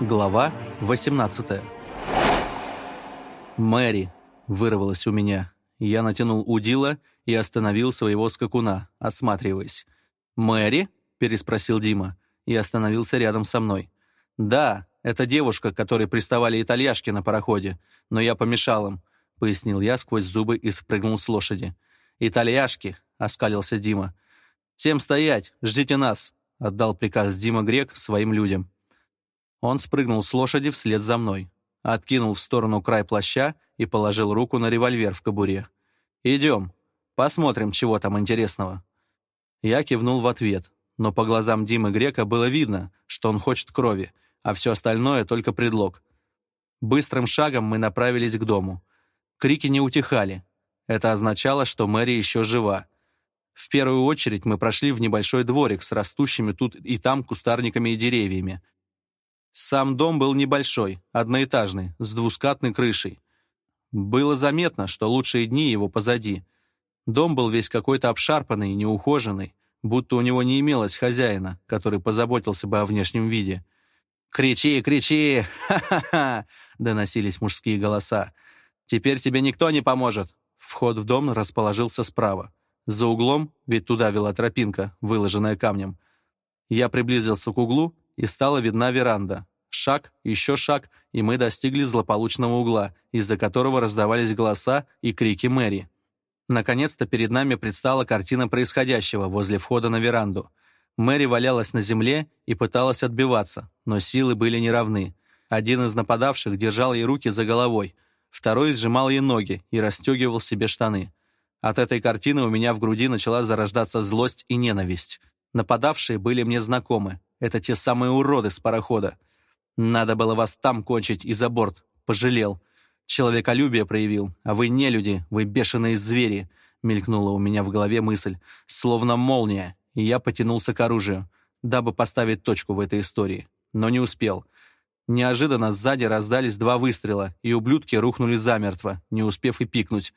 Глава 18 «Мэри!» — вырвалась у меня. Я натянул удила и остановил своего скакуна, осматриваясь. «Мэри?» — переспросил Дима и остановился рядом со мной. «Да, это девушка, которой приставали итальяшки на пароходе, но я помешал им», — пояснил я сквозь зубы и спрыгнул с лошади. «Итальяшки!» — оскалился Дима. «Всем стоять! Ждите нас!» — отдал приказ Дима Грек своим людям. Он спрыгнул с лошади вслед за мной, откинул в сторону край плаща и положил руку на револьвер в кобуре. «Идем, посмотрим, чего там интересного». Я кивнул в ответ, но по глазам Димы Грека было видно, что он хочет крови, а все остальное только предлог. Быстрым шагом мы направились к дому. Крики не утихали. Это означало, что Мэри еще жива. В первую очередь мы прошли в небольшой дворик с растущими тут и там кустарниками и деревьями, сам дом был небольшой, одноэтажный, с двускатной крышей. Было заметно, что лучшие дни его позади. Дом был весь какой-то обшарпанный и неухоженный, будто у него не имелось хозяина, который позаботился бы о внешнем виде. «Кричи, кричи! Ха-ха-ха!» — доносились мужские голоса. «Теперь тебе никто не поможет!» Вход в дом расположился справа. За углом, ведь туда вела тропинка, выложенная камнем. Я приблизился к углу и стала видна веранда. Шаг, еще шаг, и мы достигли злополучного угла, из-за которого раздавались голоса и крики Мэри. Наконец-то перед нами предстала картина происходящего возле входа на веранду. Мэри валялась на земле и пыталась отбиваться, но силы были неравны. Один из нападавших держал ей руки за головой, второй сжимал ей ноги и расстегивал себе штаны. От этой картины у меня в груди начала зарождаться злость и ненависть. Нападавшие были мне знакомы, это те самые уроды с парохода. Надо было вас там кончить и за борт. Пожалел. Человеколюбие проявил. А вы не люди, вы бешеные звери. Мелькнула у меня в голове мысль. Словно молния. И я потянулся к оружию, дабы поставить точку в этой истории. Но не успел. Неожиданно сзади раздались два выстрела, и ублюдки рухнули замертво, не успев и пикнуть.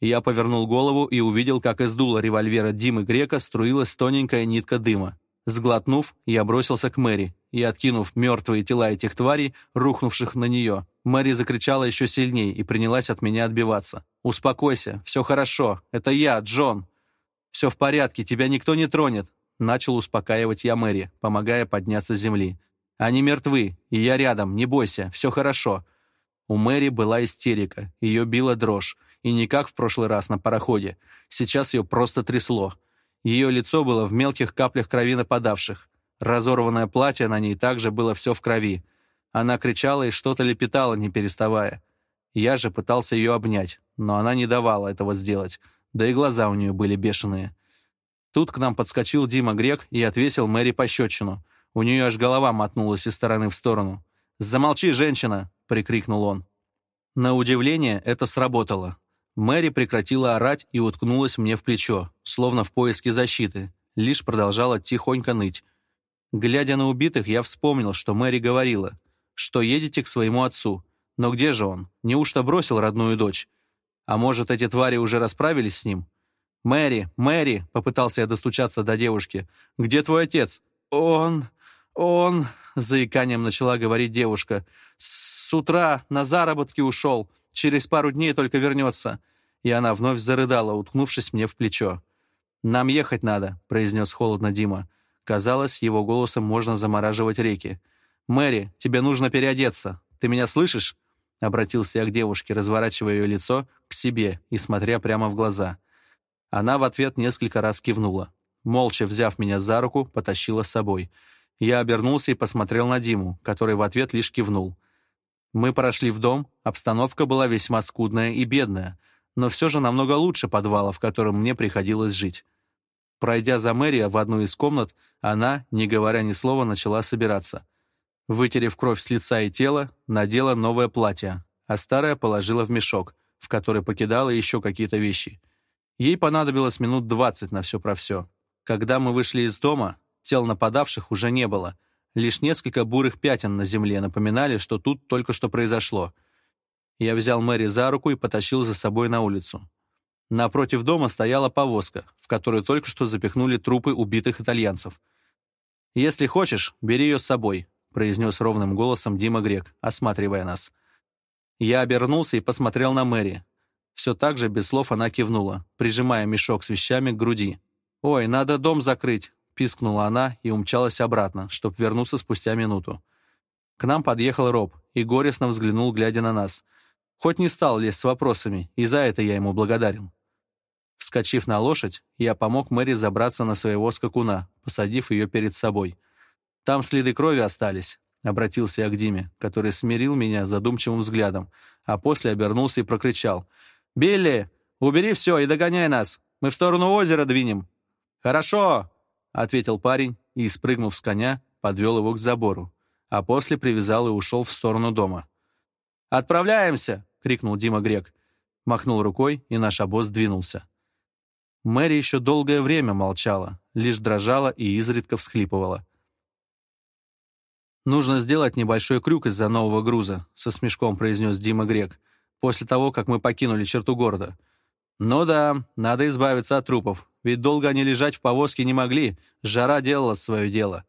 Я повернул голову и увидел, как из дула револьвера Димы Грека струилась тоненькая нитка дыма. Сглотнув, я бросился к Мэри и, откинув мертвые тела этих тварей, рухнувших на нее, Мэри закричала еще сильнее и принялась от меня отбиваться. «Успокойся, все хорошо, это я, Джон!» «Все в порядке, тебя никто не тронет!» Начал успокаивать я Мэри, помогая подняться с земли. «Они мертвы, и я рядом, не бойся, все хорошо!» У Мэри была истерика, ее била дрожь, и не как в прошлый раз на пароходе. Сейчас ее просто трясло. Ее лицо было в мелких каплях крови нападавших. Разорванное платье на ней также было все в крови. Она кричала и что-то лепетала, не переставая. Я же пытался ее обнять, но она не давала этого сделать, да и глаза у нее были бешеные. Тут к нам подскочил Дима Грек и отвесил Мэри пощечину. У нее аж голова мотнулась из стороны в сторону. «Замолчи, женщина!» — прикрикнул он. На удивление это сработало. Мэри прекратила орать и уткнулась мне в плечо, словно в поиске защиты, лишь продолжала тихонько ныть. Глядя на убитых, я вспомнил, что Мэри говорила, что едете к своему отцу. Но где же он? Неужто бросил родную дочь? А может, эти твари уже расправились с ним? «Мэри, Мэри!» — попытался я достучаться до девушки. «Где твой отец?» «Он... он...» — заиканием начала говорить девушка. «С утра на заработки ушел. Через пару дней только вернется». И она вновь зарыдала, уткнувшись мне в плечо. «Нам ехать надо», — произнес холодно Дима. Казалось, его голосом можно замораживать реки. «Мэри, тебе нужно переодеться. Ты меня слышишь?» Обратился я к девушке, разворачивая ее лицо к себе и смотря прямо в глаза. Она в ответ несколько раз кивнула. Молча взяв меня за руку, потащила с собой. Я обернулся и посмотрел на Диму, который в ответ лишь кивнул. Мы прошли в дом, обстановка была весьма скудная и бедная, но все же намного лучше подвала, в котором мне приходилось жить. Пройдя за Мэрия в одну из комнат, она, не говоря ни слова, начала собираться. Вытерев кровь с лица и тела, надела новое платье, а старое положила в мешок, в который покидала еще какие-то вещи. Ей понадобилось минут двадцать на все про все. Когда мы вышли из дома, тел нападавших уже не было — Лишь несколько бурых пятен на земле напоминали, что тут только что произошло. Я взял Мэри за руку и потащил за собой на улицу. Напротив дома стояла повозка, в которую только что запихнули трупы убитых итальянцев. «Если хочешь, бери ее с собой», — произнес ровным голосом Дима Грек, осматривая нас. Я обернулся и посмотрел на Мэри. Все так же без слов она кивнула, прижимая мешок с вещами к груди. «Ой, надо дом закрыть. — пискнула она и умчалась обратно, чтобы вернуться спустя минуту. К нам подъехал Роб и горестно взглянул, глядя на нас. Хоть не стал лезть с вопросами, и за это я ему благодарен. Вскочив на лошадь, я помог Мэри забраться на своего скакуна, посадив ее перед собой. «Там следы крови остались», — обратился я к Диме, который смирил меня задумчивым взглядом, а после обернулся и прокричал. «Билли, убери все и догоняй нас! Мы в сторону озера двинем!» «Хорошо!» ответил парень и, спрыгнув с коня, подвел его к забору, а после привязал и ушел в сторону дома. «Отправляемся!» — крикнул Дима Грек. Махнул рукой, и наш обоз двинулся. Мэри еще долгое время молчала, лишь дрожала и изредка всхлипывала. «Нужно сделать небольшой крюк из-за нового груза», — со смешком произнес Дима Грек, после того, как мы покинули черту города — Ну да, надо избавиться от трупов, ведь долго они лежать в повозке не могли, жара делала свое дело.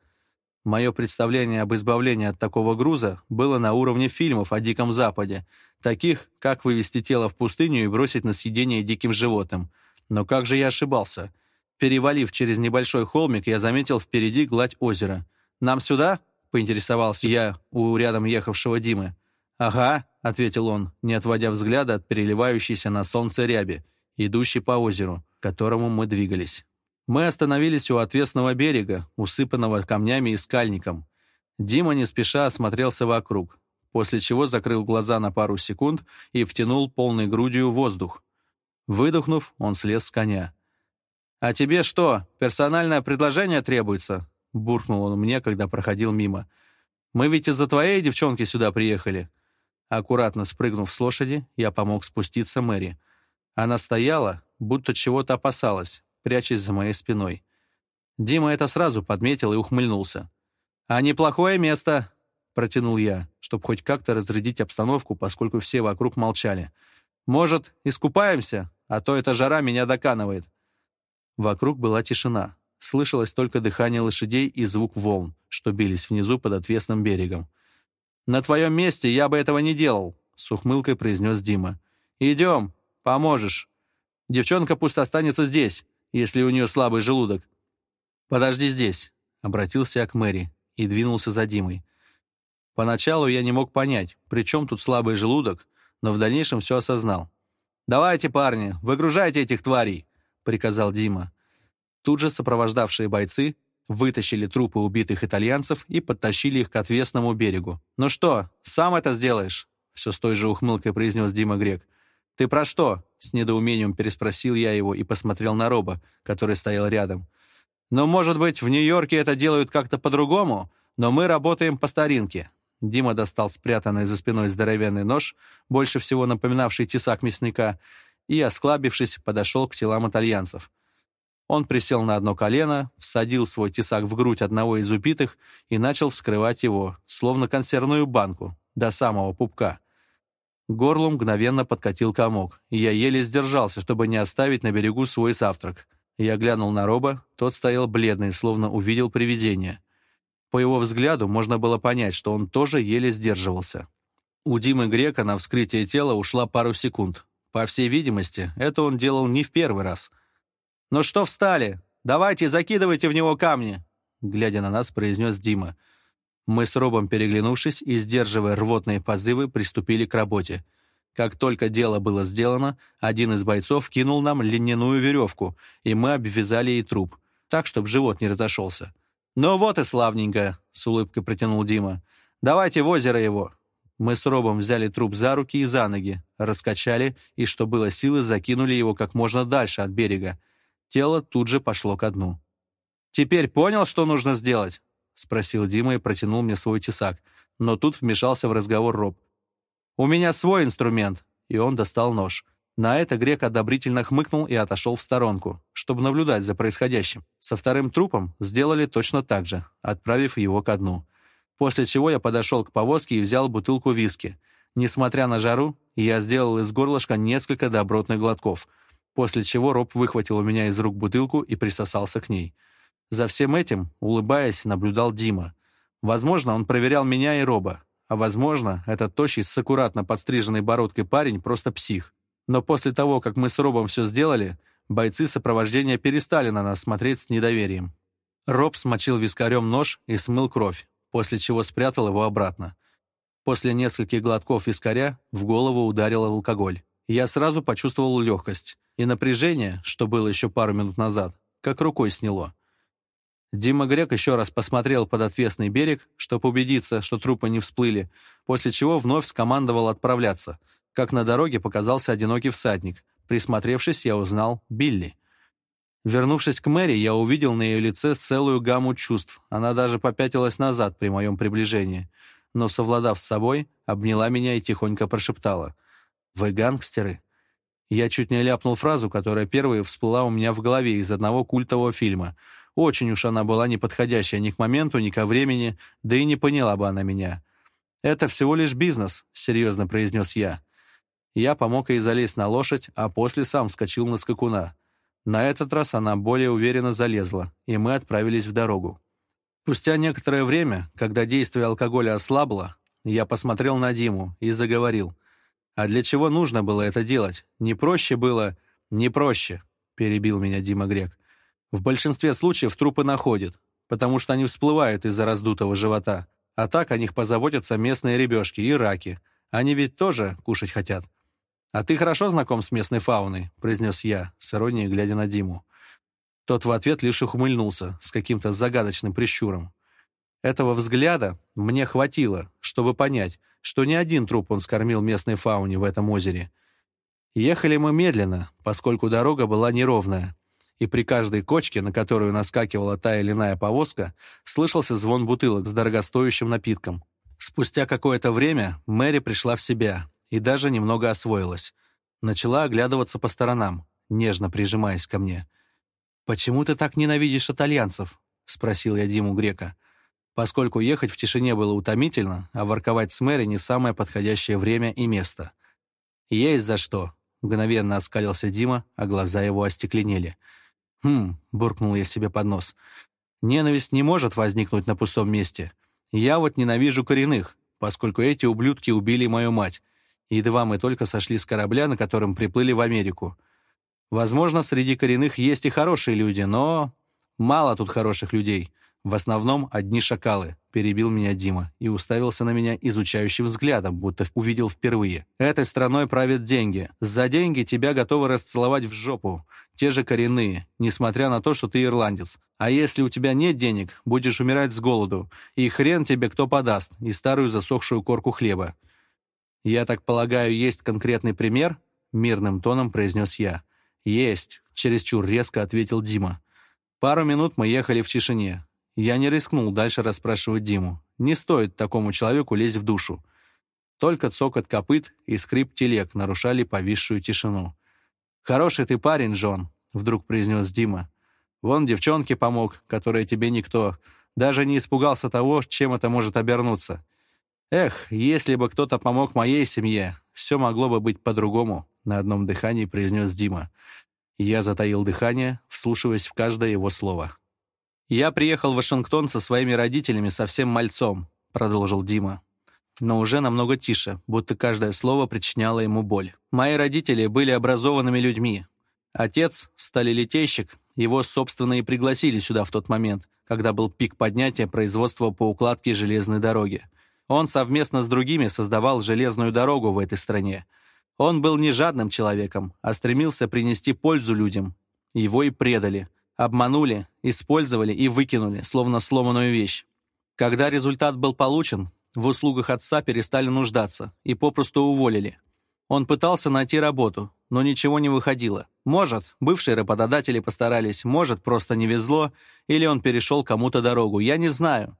Мое представление об избавлении от такого груза было на уровне фильмов о Диком Западе, таких, как вывести тело в пустыню и бросить на съедение диким животным. Но как же я ошибался? Перевалив через небольшой холмик, я заметил впереди гладь озера. «Нам сюда?» — поинтересовался я у рядом ехавшего Димы. «Ага», — ответил он, не отводя взгляда от переливающейся на солнце ряби, идущий по озеру, к которому мы двигались. Мы остановились у отвесного берега, усыпанного камнями и скальником. Дима не спеша осмотрелся вокруг, после чего закрыл глаза на пару секунд и втянул полной грудью воздух. Выдохнув, он слез с коня. «А тебе что, персональное предложение требуется?» — буркнул он мне, когда проходил мимо. «Мы ведь из-за твоей девчонки сюда приехали». Аккуратно спрыгнув с лошади, я помог спуститься Мэри. Она стояла, будто чего-то опасалась, прячась за моей спиной. Дима это сразу подметил и ухмыльнулся. «А неплохое место!» — протянул я, чтобы хоть как-то разрядить обстановку, поскольку все вокруг молчали. «Может, искупаемся? А то эта жара меня доканывает». Вокруг была тишина. Слышалось только дыхание лошадей и звук волн, что бились внизу под отвесным берегом. «На твоем месте я бы этого не делал», — с ухмылкой произнес Дима. «Идем, Поможешь. Девчонка пусть останется здесь, если у нее слабый желудок. Подожди здесь», — обратился я к Мэри и двинулся за Димой. Поначалу я не мог понять, при чем тут слабый желудок, но в дальнейшем все осознал. «Давайте, парни, выгружайте этих тварей!» — приказал Дима. Тут же сопровождавшие бойцы вытащили трупы убитых итальянцев и подтащили их к отвесному берегу. «Ну что, сам это сделаешь?» — все с той же ухмылкой произнес Дима Грек. «Ты про что?» — с недоумением переспросил я его и посмотрел на Роба, который стоял рядом. «Ну, может быть, в Нью-Йорке это делают как-то по-другому, но мы работаем по старинке». Дима достал спрятанный за спиной здоровенный нож, больше всего напоминавший тесак мясника, и, осклабившись, подошел к телам итальянцев. Он присел на одно колено, всадил свой тесак в грудь одного из убитых и начал вскрывать его, словно консервную банку, до самого пупка. Горлом мгновенно подкатил комок, и я еле сдержался, чтобы не оставить на берегу свой завтрак. Я глянул на Роба, тот стоял бледный, словно увидел привидение. По его взгляду можно было понять, что он тоже еле сдерживался. У Димы Грека на вскрытие тела ушла пару секунд. По всей видимости, это он делал не в первый раз. «Ну что встали? Давайте, закидывайте в него камни!» Глядя на нас, произнес «Дима». Мы с Робом, переглянувшись и сдерживая рвотные позывы, приступили к работе. Как только дело было сделано, один из бойцов кинул нам льняную веревку, и мы обвязали ей труп, так, чтобы живот не разошелся. «Ну вот и славненько», — с улыбкой протянул Дима. «Давайте в озеро его». Мы с Робом взяли труп за руки и за ноги, раскачали и, что было силы, закинули его как можно дальше от берега. Тело тут же пошло ко дну. «Теперь понял, что нужно сделать?» спросил Дима и протянул мне свой тесак, но тут вмешался в разговор Роб. «У меня свой инструмент!» И он достал нож. На это грек одобрительно хмыкнул и отошел в сторонку, чтобы наблюдать за происходящим. Со вторым трупом сделали точно так же, отправив его ко дну. После чего я подошел к повозке и взял бутылку виски. Несмотря на жару, я сделал из горлышка несколько добротных глотков, после чего Роб выхватил у меня из рук бутылку и присосался к ней. За всем этим, улыбаясь, наблюдал Дима. Возможно, он проверял меня и Роба. А возможно, этот тощий с аккуратно подстриженной бородкой парень просто псих. Но после того, как мы с Робом все сделали, бойцы сопровождения перестали на нас смотреть с недоверием. Роб смочил вискарем нож и смыл кровь, после чего спрятал его обратно. После нескольких глотков вискаря в голову ударил алкоголь. Я сразу почувствовал легкость. И напряжение, что было еще пару минут назад, как рукой сняло. Дима Грек еще раз посмотрел под отвесный берег, чтобы убедиться, что трупы не всплыли, после чего вновь скомандовал отправляться. Как на дороге показался одинокий всадник. Присмотревшись, я узнал Билли. Вернувшись к Мэри, я увидел на ее лице целую гамму чувств. Она даже попятилась назад при моем приближении. Но, совладав с собой, обняла меня и тихонько прошептала. «Вы гангстеры?» Я чуть не ляпнул фразу, которая первой всплыла у меня в голове из одного культового фильма — очень уж она была неподходящая ни к моменту, ни ко времени, да и не поняла бы она меня. «Это всего лишь бизнес», — серьезно произнес я. Я помог ей залезть на лошадь, а после сам вскочил на скакуна. На этот раз она более уверенно залезла, и мы отправились в дорогу. Спустя некоторое время, когда действие алкоголя ослабло, я посмотрел на Диму и заговорил. «А для чего нужно было это делать? Не проще было...» «Не проще», — перебил меня Дима Грек. В большинстве случаев трупы находят, потому что они всплывают из-за раздутого живота. А так о них позаботятся местные ребешки и раки. Они ведь тоже кушать хотят. «А ты хорошо знаком с местной фауной?» — произнес я, с иронией глядя на Диму. Тот в ответ лишь ухмыльнулся с каким-то загадочным прищуром. Этого взгляда мне хватило, чтобы понять, что не один труп он скормил местной фауне в этом озере. Ехали мы медленно, поскольку дорога была неровная — и при каждой кочке, на которую наскакивала та или иная повозка, слышался звон бутылок с дорогостоящим напитком. Спустя какое-то время Мэри пришла в себя и даже немного освоилась. Начала оглядываться по сторонам, нежно прижимаясь ко мне. «Почему ты так ненавидишь итальянцев?» — спросил я Диму Грека. Поскольку ехать в тишине было утомительно, а ворковать с Мэри не самое подходящее время и место. «Есть за что», — мгновенно оскалился Дима, а глаза его остекленели — «Хм», — буркнул я себе под нос, — «ненависть не может возникнуть на пустом месте. Я вот ненавижу коренных, поскольку эти ублюдки убили мою мать. Едва мы только сошли с корабля, на котором приплыли в Америку. Возможно, среди коренных есть и хорошие люди, но... Мало тут хороших людей. В основном одни шакалы» перебил меня Дима и уставился на меня изучающим взглядом, будто увидел впервые. «Этой страной правят деньги. За деньги тебя готовы расцеловать в жопу. Те же коренные, несмотря на то, что ты ирландец. А если у тебя нет денег, будешь умирать с голоду. И хрен тебе кто подаст, и старую засохшую корку хлеба». «Я так полагаю, есть конкретный пример?» — мирным тоном произнес я. «Есть», — чересчур резко ответил Дима. Пару минут мы ехали в тишине. Я не рискнул дальше расспрашивать Диму. Не стоит такому человеку лезть в душу. Только цокот копыт и скрип телег нарушали повисшую тишину. «Хороший ты парень, Джон», — вдруг произнес Дима. «Вон девчонке помог, которая тебе никто. Даже не испугался того, чем это может обернуться. Эх, если бы кто-то помог моей семье, все могло бы быть по-другому», — на одном дыхании произнес Дима. Я затаил дыхание, вслушиваясь в каждое его слово. «Я приехал в Вашингтон со своими родителями совсем мальцом», — продолжил Дима. Но уже намного тише, будто каждое слово причиняло ему боль. «Мои родители были образованными людьми. Отец — сталелитейщик, его, собственно, и пригласили сюда в тот момент, когда был пик поднятия производства по укладке железной дороги. Он совместно с другими создавал железную дорогу в этой стране. Он был не жадным человеком, а стремился принести пользу людям. Его и предали обманули, использовали и выкинули, словно сломанную вещь. Когда результат был получен, в услугах отца перестали нуждаться и попросту уволили. Он пытался найти работу, но ничего не выходило. Может, бывшие работодатели постарались, может, просто не везло, или он перешел кому-то дорогу, я не знаю.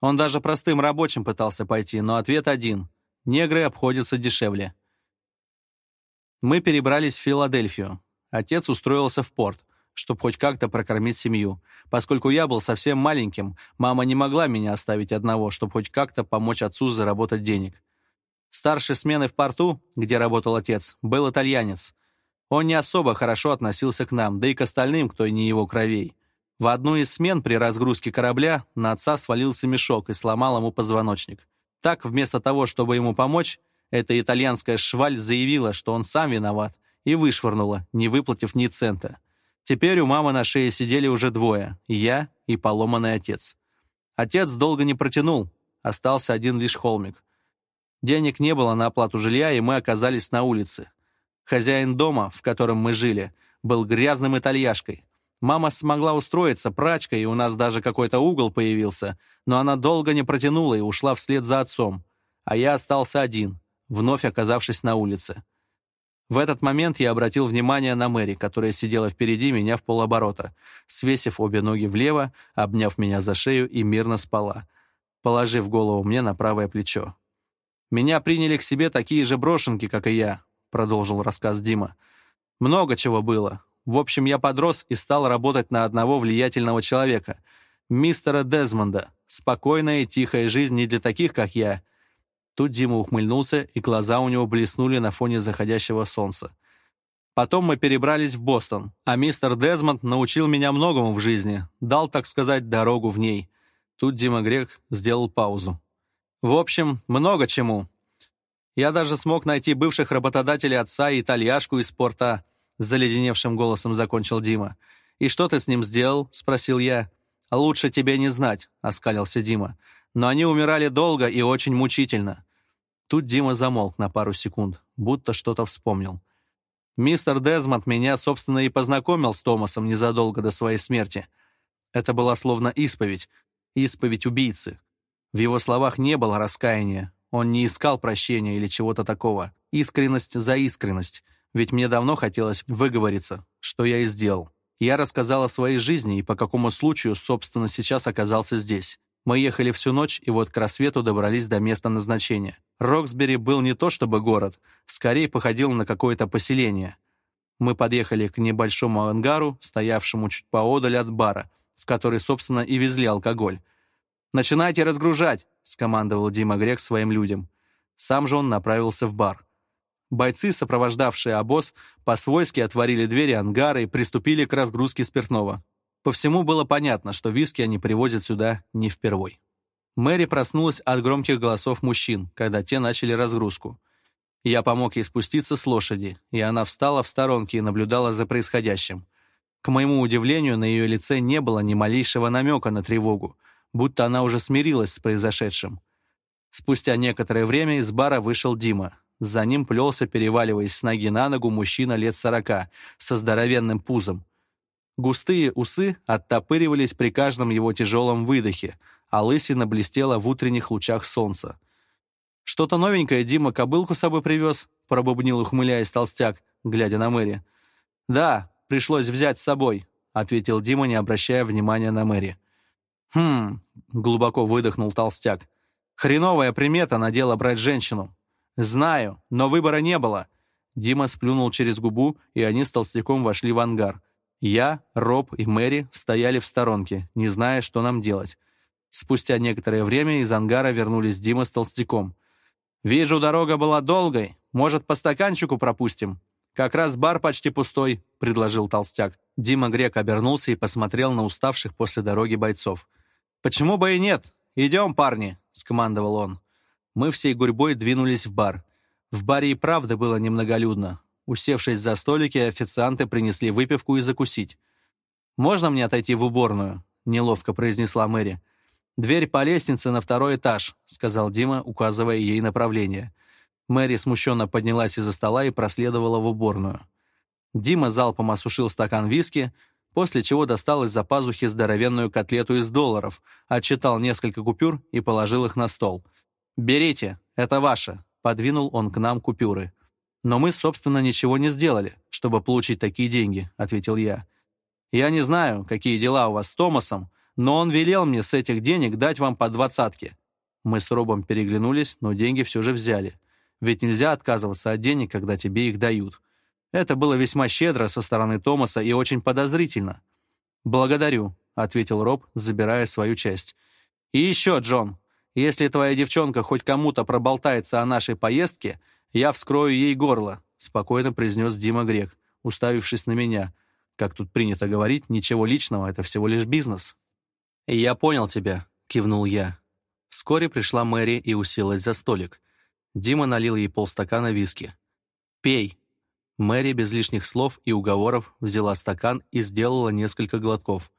Он даже простым рабочим пытался пойти, но ответ один — негры обходятся дешевле. Мы перебрались в Филадельфию. Отец устроился в порт чтобы хоть как-то прокормить семью, поскольку я был совсем маленьким, мама не могла меня оставить одного, чтобы хоть как-то помочь отцу заработать денег. Старшей смены в порту, где работал отец, был итальянец. Он не особо хорошо относился к нам, да и к остальным, кто не его кровей. В одну из смен при разгрузке корабля на отца свалился мешок и сломал ему позвоночник. Так, вместо того, чтобы ему помочь, эта итальянская шваль заявила, что он сам виноват, и вышвырнула, не выплатив ни цента. Теперь у мамы на шее сидели уже двое — я и поломанный отец. Отец долго не протянул, остался один лишь холмик. Денег не было на оплату жилья, и мы оказались на улице. Хозяин дома, в котором мы жили, был грязным итальяшкой. Мама смогла устроиться прачкой, и у нас даже какой-то угол появился, но она долго не протянула и ушла вслед за отцом. А я остался один, вновь оказавшись на улице. В этот момент я обратил внимание на Мэри, которая сидела впереди меня в полоборота, свесив обе ноги влево, обняв меня за шею и мирно спала, положив голову мне на правое плечо. «Меня приняли к себе такие же брошенки, как и я», — продолжил рассказ Дима. «Много чего было. В общем, я подрос и стал работать на одного влиятельного человека, мистера Дезмонда. Спокойная и тихая жизнь не для таких, как я, Тут Дима ухмыльнулся, и глаза у него блеснули на фоне заходящего солнца. Потом мы перебрались в Бостон, а мистер Дезмонд научил меня многому в жизни, дал, так сказать, дорогу в ней. Тут Дима Грек сделал паузу. В общем, много чему. Я даже смог найти бывших работодателей отца и итальяшку из порта, заледеневшим голосом закончил Дима. «И что ты с ним сделал?» — спросил я. «Лучше тебе не знать», — оскалился Дима. «Но они умирали долго и очень мучительно». Тут Дима замолк на пару секунд, будто что-то вспомнил. Мистер Дезмонд меня, собственно, и познакомил с Томасом незадолго до своей смерти. Это была словно исповедь, исповедь убийцы. В его словах не было раскаяния, он не искал прощения или чего-то такого. Искренность за искренность, ведь мне давно хотелось выговориться, что я и сделал. Я рассказал о своей жизни и по какому случаю, собственно, сейчас оказался здесь. Мы ехали всю ночь, и вот к рассвету добрались до места назначения. Роксбери был не то чтобы город, скорее походил на какое-то поселение. Мы подъехали к небольшому ангару, стоявшему чуть поодаль от бара, в который, собственно, и везли алкоголь. «Начинайте разгружать!» — скомандовал Дима Грек своим людям. Сам же он направился в бар. Бойцы, сопровождавшие обоз, по-свойски отворили двери ангара и приступили к разгрузке спиртного. По всему было понятно, что виски они привозят сюда не впервой. Мэри проснулась от громких голосов мужчин, когда те начали разгрузку. Я помог ей спуститься с лошади, и она встала в сторонке и наблюдала за происходящим. К моему удивлению, на ее лице не было ни малейшего намека на тревогу, будто она уже смирилась с произошедшим. Спустя некоторое время из бара вышел Дима. За ним плелся, переваливаясь с ноги на ногу, мужчина лет сорока, со здоровенным пузом. Густые усы оттопыривались при каждом его тяжелом выдохе, а лысина блестела в утренних лучах солнца. «Что-то новенькое Дима кобылку с собой привез», — пробубнил, ухмыляясь толстяк, глядя на Мэри. «Да, пришлось взять с собой», — ответил Дима, не обращая внимания на Мэри. «Хм...» — глубоко выдохнул толстяк. «Хреновая примета надела брать женщину». «Знаю, но выбора не было». Дима сплюнул через губу, и они с толстяком вошли в ангар. Я, Роб и Мэри стояли в сторонке, не зная, что нам делать. Спустя некоторое время из ангара вернулись Дима с толстяком. «Вижу, дорога была долгой. Может, по стаканчику пропустим?» «Как раз бар почти пустой», — предложил толстяк. Дима Грек обернулся и посмотрел на уставших после дороги бойцов. «Почему бы и нет? Идем, парни», — скомандовал он. Мы всей гурьбой двинулись в бар. В баре и правда было немноголюдно. Усевшись за столики, официанты принесли выпивку и закусить. «Можно мне отойти в уборную?» — неловко произнесла Мэри. «Дверь по лестнице на второй этаж», — сказал Дима, указывая ей направление. Мэри смущенно поднялась из-за стола и проследовала в уборную. Дима залпом осушил стакан виски, после чего достал из-за пазухи здоровенную котлету из долларов, отчитал несколько купюр и положил их на стол. «Берите, это ваше», — подвинул он к нам купюры. «Но мы, собственно, ничего не сделали, чтобы получить такие деньги», — ответил я. «Я не знаю, какие дела у вас с Томасом, но он велел мне с этих денег дать вам по двадцатке». Мы с Робом переглянулись, но деньги все же взяли. Ведь нельзя отказываться от денег, когда тебе их дают. Это было весьма щедро со стороны Томаса и очень подозрительно. «Благодарю», — ответил Роб, забирая свою часть. «И еще, Джон, если твоя девчонка хоть кому-то проболтается о нашей поездке, «Я вскрою ей горло», — спокойно произнес Дима Грек, уставившись на меня. Как тут принято говорить, ничего личного, это всего лишь бизнес. «Я понял тебя», — кивнул я. Вскоре пришла Мэри и уселась за столик. Дима налил ей полстакана виски. «Пей». Мэри без лишних слов и уговоров взяла стакан и сделала несколько глотков.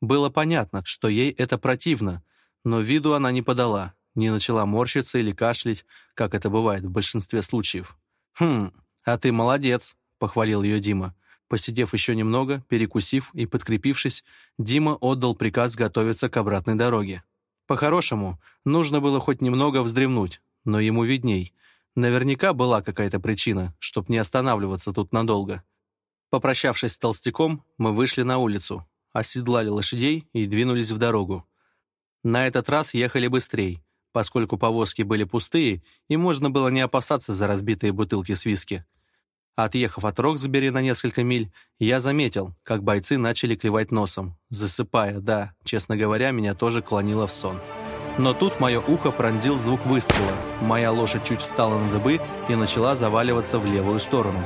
Было понятно, что ей это противно, но виду она не подала, не начала морщиться или кашлять, как это бывает в большинстве случаев. «Хм, а ты молодец», — похвалил ее Дима. Посидев еще немного, перекусив и подкрепившись, Дима отдал приказ готовиться к обратной дороге. По-хорошему, нужно было хоть немного вздремнуть, но ему видней. Наверняка была какая-то причина, чтоб не останавливаться тут надолго. Попрощавшись с толстяком, мы вышли на улицу, оседлали лошадей и двинулись в дорогу. На этот раз ехали быстрее — поскольку повозки были пустые, и можно было не опасаться за разбитые бутылки с виски. Отъехав от Роксбери на несколько миль, я заметил, как бойцы начали клевать носом. Засыпая, да, честно говоря, меня тоже клонило в сон. Но тут мое ухо пронзил звук выстрела. Моя лошадь чуть встала на дыбы и начала заваливаться в левую сторону.